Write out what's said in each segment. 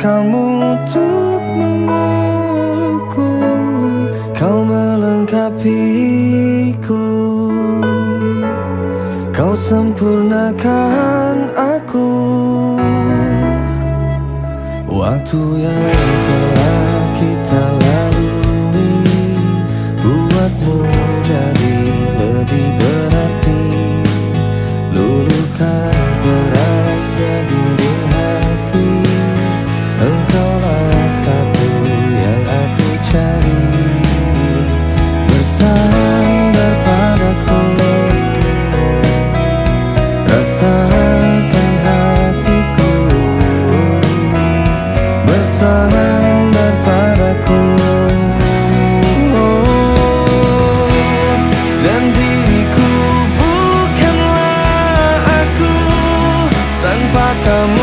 kamu untuk memelukku Kau melengkapiku. Kau sempurnakan aku. Waktu yang telah kita lalui Bersandar padaku Oh, Dan diriku bukanlah aku. Tanpa kamu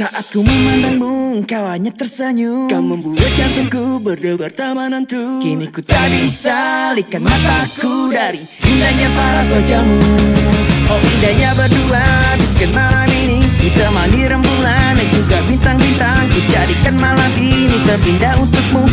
Saat ku memandangmu, kau hanya tersenyum. Kau membuat jantungku berdebar tak menentu. Kini ku tak bisa alihkan mataku dari indahnya paras wajahmu. Oh indahnya berdua sekian malam ini. Ditemani rembulan dan juga bintang-bintang. Ku jadikan malam ini terindah untukmu